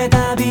대답이